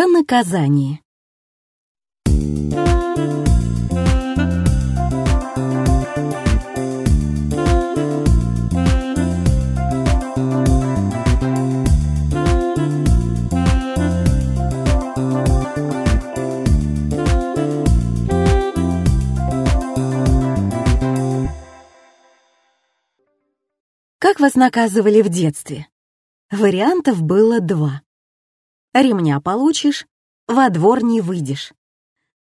Про наказание. Как вас наказывали в детстве? Вариантов было два. Ремня получишь, во двор не выйдешь.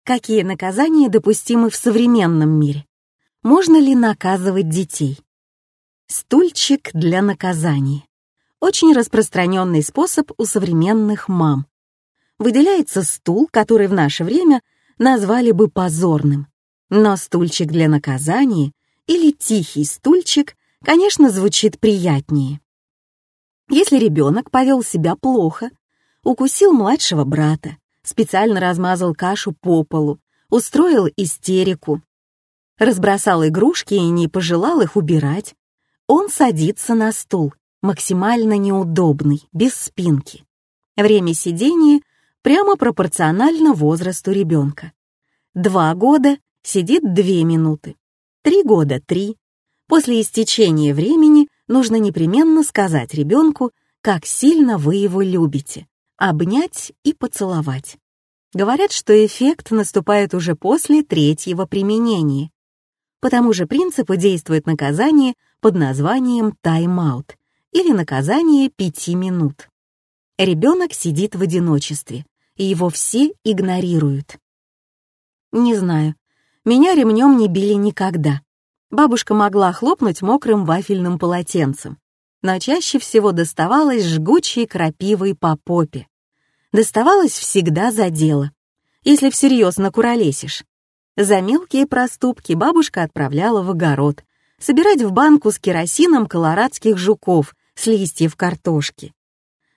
Какие наказания допустимы в современном мире? Можно ли наказывать детей? Стульчик для наказания. Очень распространенный способ у современных мам. Выделяется стул, который в наше время назвали бы позорным. Но стульчик для наказания или тихий стульчик, конечно, звучит приятнее. Если ребенок повел себя плохо, укусил младшего брата, специально размазал кашу по полу, устроил истерику, разбросал игрушки и не пожелал их убирать, он садится на стул, максимально неудобный, без спинки. Время сидения прямо пропорционально возрасту ребенка. Два года сидит две минуты, три года — три. После истечения времени нужно непременно сказать ребенку, как сильно вы его любите, обнять и поцеловать. Говорят, что эффект наступает уже после третьего применения. По тому же принципу действует наказание под названием тайм-аут или наказание пяти минут. Ребенок сидит в одиночестве, и его все игнорируют. Не знаю, меня ремнем не били никогда. Бабушка могла хлопнуть мокрым вафельным полотенцем, но чаще всего доставалось жгучей крапивой по попе. Доставалось всегда за дело, если всерьез накуролесишь. За мелкие проступки бабушка отправляла в огород, собирать в банку с керосином колорадских жуков с листьев картошки.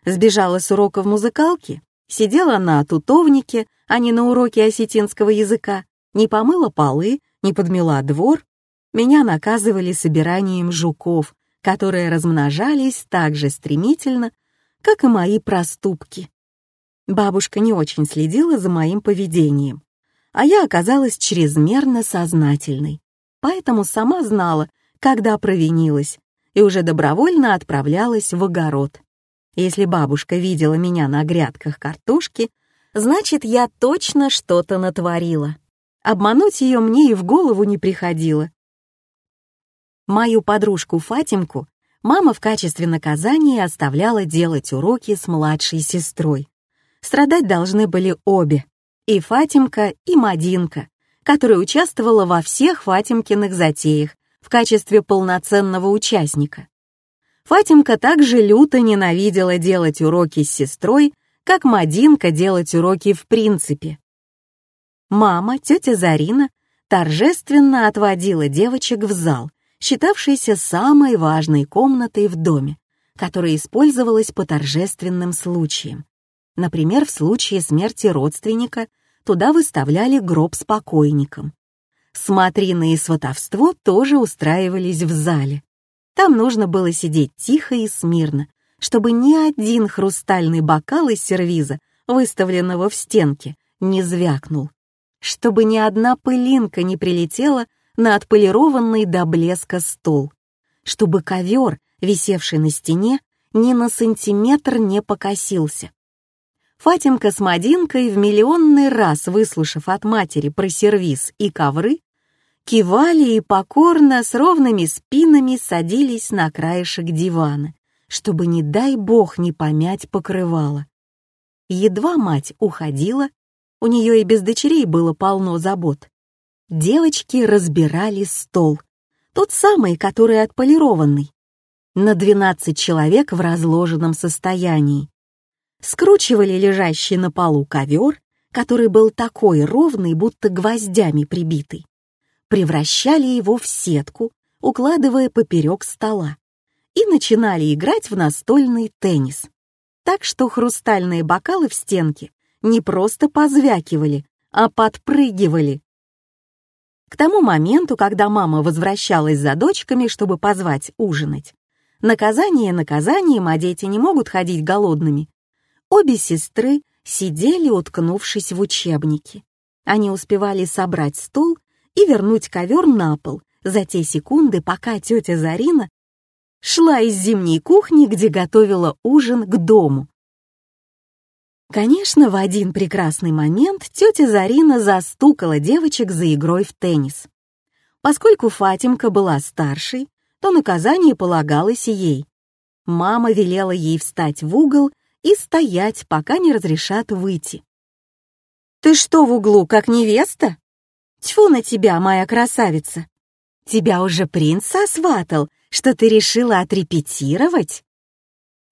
Сбежала с урока в музыкалке, сидела на тутовнике, а не на уроке осетинского языка, не помыла полы, не подмела двор, меня наказывали собиранием жуков, которые размножались так же стремительно, как и мои проступки. Бабушка не очень следила за моим поведением, а я оказалась чрезмерно сознательной, поэтому сама знала, когда провинилась, и уже добровольно отправлялась в огород. Если бабушка видела меня на грядках картошки, значит, я точно что-то натворила. Обмануть ее мне и в голову не приходило. Мою подружку Фатимку мама в качестве наказания оставляла делать уроки с младшей сестрой. Страдать должны были обе, и Фатимка, и Мадинка, которая участвовала во всех Фатимкиных затеях в качестве полноценного участника. Фатимка также люто ненавидела делать уроки с сестрой, как Мадинка делать уроки в принципе. Мама, тетя Зарина, торжественно отводила девочек в зал, считавшейся самой важной комнатой в доме, которая использовалась по торжественным случаям. Например, в случае смерти родственника туда выставляли гроб с покойником. Смотрины и сватовство тоже устраивались в зале. Там нужно было сидеть тихо и смирно, чтобы ни один хрустальный бокал из сервиза, выставленного в стенке, не звякнул, чтобы ни одна пылинка не прилетела на отполированный до блеска стол, чтобы ковер, висевший на стене, ни на сантиметр не покосился. Фатимка с Мадинкой в миллионный раз, выслушав от матери про сервиз и ковры, кивали и покорно с ровными спинами садились на краешек дивана, чтобы, не дай бог, не помять покрывало. Едва мать уходила, у нее и без дочерей было полно забот, девочки разбирали стол, тот самый, который отполированный, на 12 человек в разложенном состоянии. Скручивали лежащий на полу ковер, который был такой ровный, будто гвоздями прибитый. Превращали его в сетку, укладывая поперек стола, и начинали играть в настольный теннис. Так что хрустальные бокалы в стенке не просто позвякивали, а подпрыгивали, к тому моменту, когда мама возвращалась за дочками, чтобы позвать ужинать, наказание наказанием, а дети не могут ходить голодными, обе сестры сидели, уткнувшись в учебники. Они успевали собрать стул и вернуть ковер на пол за те секунды, пока тетя Зарина шла из зимней кухни, где готовила ужин к дому. Конечно, в один прекрасный момент тетя Зарина застукала девочек за игрой в теннис. Поскольку Фатимка была старшей, то наказание полагалось ей. Мама велела ей встать в угол и стоять, пока не разрешат выйти. «Ты что в углу, как невеста? Тьфу на тебя, моя красавица! Тебя уже принц сосватал, что ты решила отрепетировать?»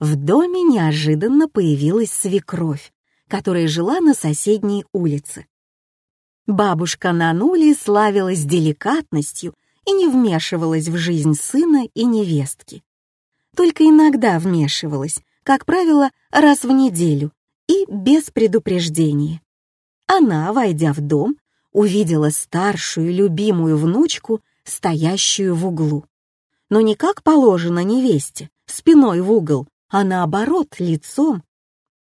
В доме неожиданно появилась свекровь, которая жила на соседней улице. Бабушка Нанули славилась деликатностью и не вмешивалась в жизнь сына и невестки. Только иногда вмешивалась, как правило, раз в неделю и без предупреждения. Она, войдя в дом, увидела старшую любимую внучку, стоящую в углу. Но не как положено невесте, спиной в угол, а наоборот, лицом.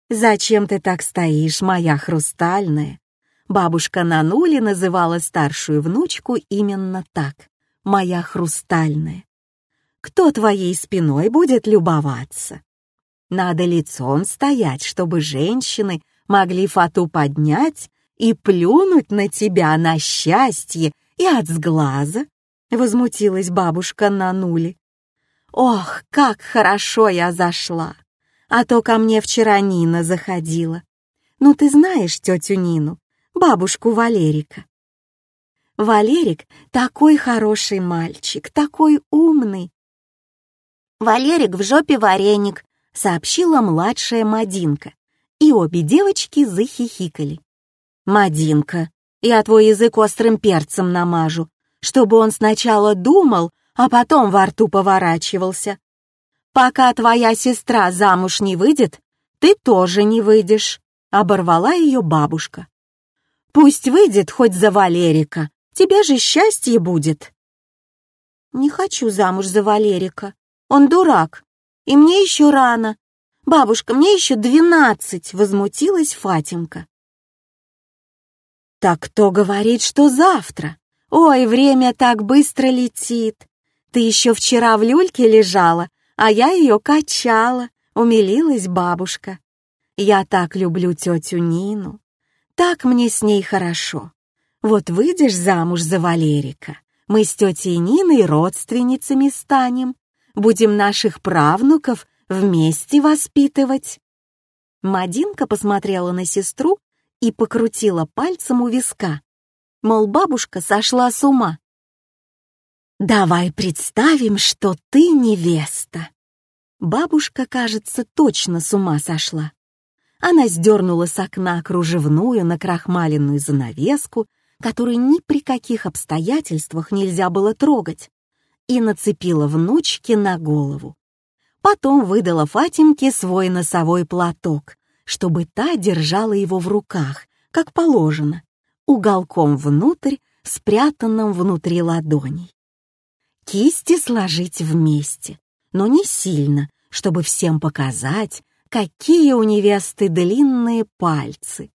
«Зачем ты так стоишь, моя хрустальная?» Бабушка Нанули называла старшую внучку именно так — «моя хрустальная». «Кто твоей спиной будет любоваться?» Надо лицом стоять, чтобы женщины могли фату поднять и плюнуть на тебя на счастье и от сглаза, — возмутилась бабушка Нанули. Ох, как хорошо я зашла! А то ко мне вчера Нина заходила. Ну, ты знаешь тетю Нину, бабушку Валерика. Валерик такой хороший мальчик, такой умный. Валерик в жопе вареник, сообщила младшая Мадинка, и обе девочки захихикали. Мадинка, я твой язык острым перцем намажу, чтобы он сначала думал, а потом во рту поворачивался. «Пока твоя сестра замуж не выйдет, ты тоже не выйдешь», — оборвала ее бабушка. «Пусть выйдет хоть за Валерика, тебе же счастье будет». «Не хочу замуж за Валерика, он дурак, и мне еще рано. Бабушка, мне еще двенадцать», — возмутилась Фатимка. «Так кто говорит, что завтра? Ой, время так быстро летит. Ты еще вчера в люльке лежала, а я ее качала», — умилилась бабушка. «Я так люблю тетю Нину. Так мне с ней хорошо. Вот выйдешь замуж за Валерика, мы с тетей Ниной родственницами станем, будем наших правнуков вместе воспитывать». Мадинка посмотрела на сестру и покрутила пальцем у виска. Мол, бабушка сошла с ума. «Давай представим, что ты невеста». Бабушка, кажется, точно с ума сошла. Она сдернула с окна кружевную накрахмаленную занавеску, которую ни при каких обстоятельствах нельзя было трогать, и нацепила внучке на голову. Потом выдала Фатимке свой носовой платок, чтобы та держала его в руках, как положено, уголком внутрь, спрятанным внутри ладоней. Кисти сложить вместе, но не сильно, чтобы всем показать, какие у невесты длинные пальцы.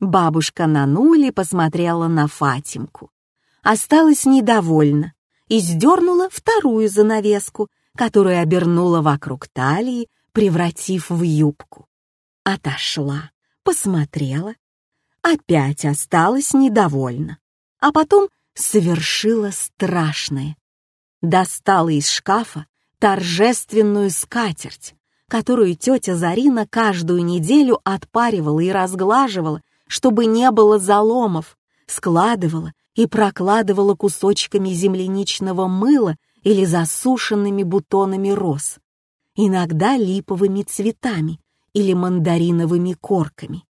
Бабушка Нанули посмотрела на Фатимку, осталась недовольна и сдернула вторую занавеску, которую обернула вокруг талии, превратив в юбку. Отошла, посмотрела, опять осталась недовольна, а потом совершила страшное. Достала из шкафа торжественную скатерть, которую тетя Зарина каждую неделю отпаривала и разглаживала, чтобы не было заломов, складывала и прокладывала кусочками земляничного мыла или засушенными бутонами роз, иногда липовыми цветами или мандариновыми корками.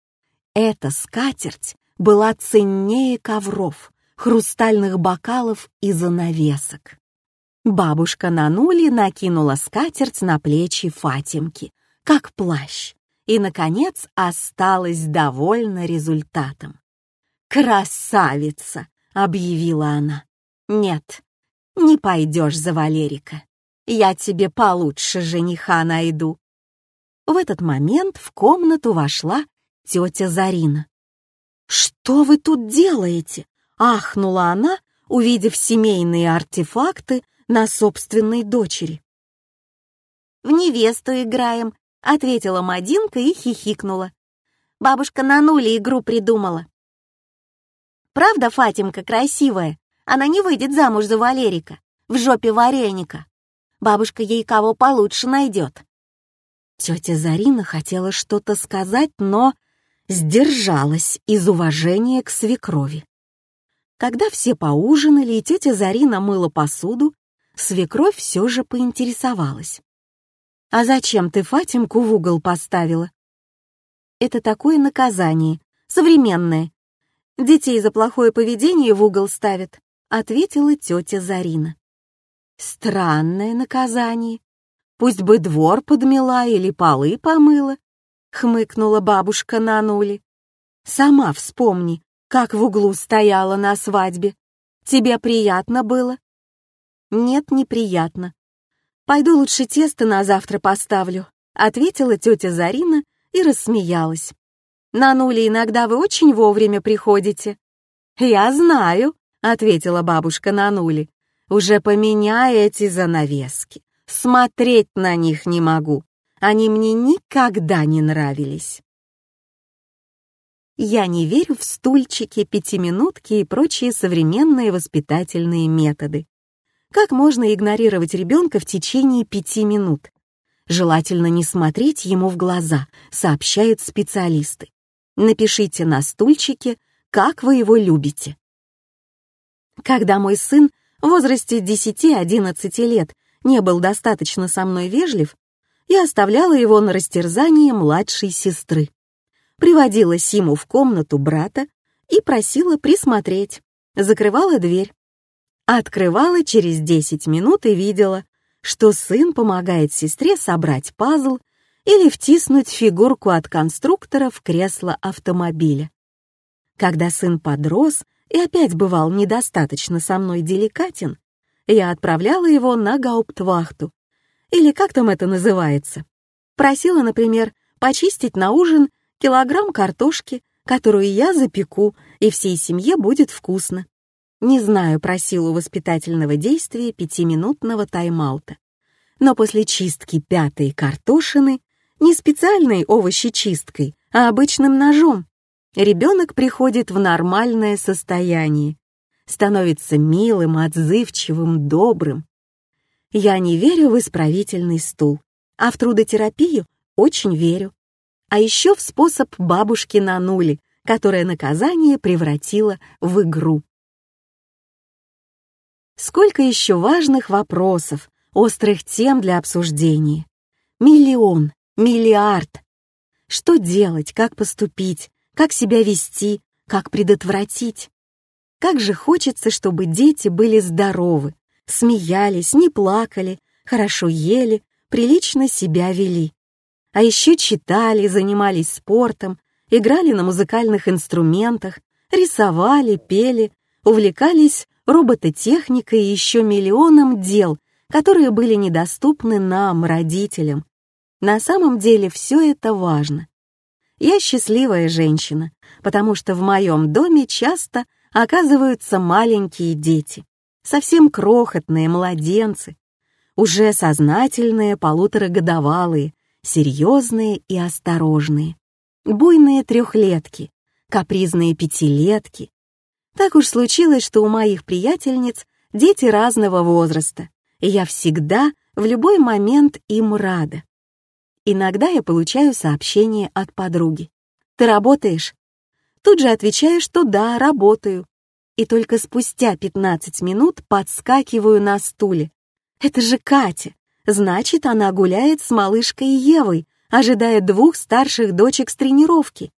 Эта скатерть была ценнее ковров, хрустальных бокалов и занавесок. Бабушка Нанули накинула скатерть на плечи Фатимки, как плащ, и, наконец, осталась довольна результатом. «Красавица!» — объявила она. «Нет, не пойдешь за Валерика. Я тебе получше жениха найду». В этот момент в комнату вошла тетя Зарина. «Что вы тут делаете?» — ахнула она, увидев семейные артефакты на собственной дочери. «В невесту играем», — ответила Мадинка и хихикнула. «Бабушка на нуле игру придумала». «Правда, Фатимка красивая? Она не выйдет замуж за Валерика, в жопе вареника. Бабушка ей кого получше найдет». Тетя Зарина хотела что-то сказать, но сдержалась из уважения к свекрови. Когда все поужинали и тетя Зарина мыла посуду, свекровь все же поинтересовалась. «А зачем ты Фатимку в угол поставила?» «Это такое наказание, современное. Детей за плохое поведение в угол ставят», — ответила тетя Зарина. «Странное наказание. Пусть бы двор подмела или полы помыла, хмыкнула бабушка на нуле. Сама вспомни, как в углу стояла на свадьбе. Тебе приятно было? Нет, неприятно. Пойду лучше тесто на завтра поставлю, ответила тетя Зарина и рассмеялась. На нуле иногда вы очень вовремя приходите. Я знаю, ответила бабушка на нуле. Уже поменяй эти занавески. Смотреть на них не могу. Они мне никогда не нравились. Я не верю в стульчики, пятиминутки и прочие современные воспитательные методы. Как можно игнорировать ребенка в течение пяти минут? Желательно не смотреть ему в глаза, сообщают специалисты. Напишите на стульчике, как вы его любите. Когда мой сын в возрасте 10-11 лет не был достаточно со мной вежлив, я оставляла его на растерзание младшей сестры. Приводила Симу в комнату брата и просила присмотреть. Закрывала дверь. Открывала через 10 минут и видела, что сын помогает сестре собрать пазл или втиснуть фигурку от конструктора в кресло автомобиля. Когда сын подрос и опять бывал недостаточно со мной деликатен, я отправляла его на гауптвахту, или как там это называется. Просила, например, почистить на ужин килограмм картошки, которую я запеку, и всей семье будет вкусно. Не знаю про силу воспитательного действия пятиминутного тайм-аута. Но после чистки пятой картошины, не специальной овощечисткой, а обычным ножом, ребенок приходит в нормальное состояние, становится милым, отзывчивым, добрым. Я не верю в исправительный стул, а в трудотерапию очень верю. А еще в способ бабушки на нуле, которое наказание превратило в игру. Сколько еще важных вопросов, острых тем для обсуждения. Миллион, миллиард. Что делать, как поступить, как себя вести, как предотвратить? Как же хочется, чтобы дети были здоровы, смеялись, не плакали, хорошо ели, прилично себя вели. А еще читали, занимались спортом, играли на музыкальных инструментах, рисовали, пели, увлекались робототехникой и еще миллионом дел, которые были недоступны нам, родителям. На самом деле все это важно. Я счастливая женщина, потому что в моем доме часто оказываются маленькие дети, совсем крохотные младенцы, уже сознательные полуторагодовалые, серьезные и осторожные, буйные трехлетки, капризные пятилетки. Так уж случилось, что у моих приятельниц дети разного возраста, и я всегда, в любой момент им рада. Иногда я получаю сообщение от подруги. «Ты работаешь?» Тут же отвечаю, что да, работаю. И только спустя 15 минут подскакиваю на стуле. Это же Катя. Значит, она гуляет с малышкой Евой, ожидая двух старших дочек с тренировки.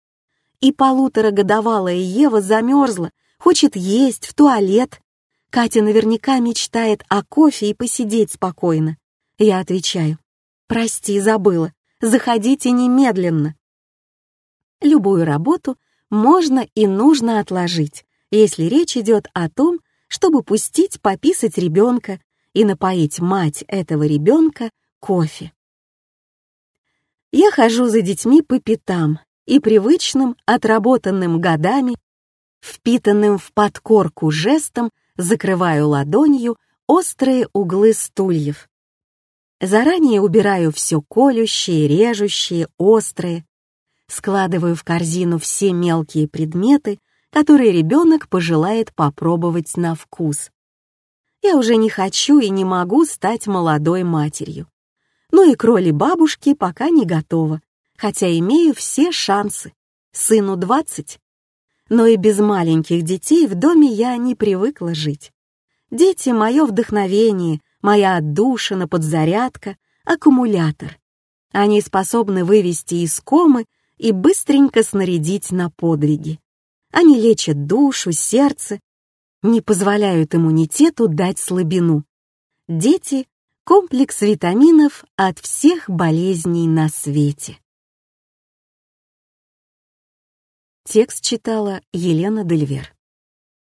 И полуторагодовалая Ева замерзла, хочет есть, в туалет. Катя наверняка мечтает о кофе и посидеть спокойно. Я отвечаю, «Прости, забыла. Заходите немедленно». Любую работу можно и нужно отложить, если речь идет о том, чтобы пустить пописать ребенка и напоить мать этого ребенка кофе. Я хожу за детьми по пятам и привычным, отработанным годами, впитанным в подкорку жестом, закрываю ладонью острые углы стульев. Заранее убираю все колющие, режущие, острые, складываю в корзину все мелкие предметы, которые ребенок пожелает попробовать на вкус. Я уже не хочу и не могу стать молодой матерью. Ну и к роли бабушки пока не готова, хотя имею все шансы. Сыну 20. Но и без маленьких детей в доме я не привыкла жить. Дети — мое вдохновение, моя отдушина, подзарядка, аккумулятор. Они способны вывести из комы и быстренько снарядить на подвиги. Они лечат душу, сердце, не позволяют иммунитету дать слабину. Дети — комплекс витаминов от всех болезней на свете. Текст читала Елена Дельвер.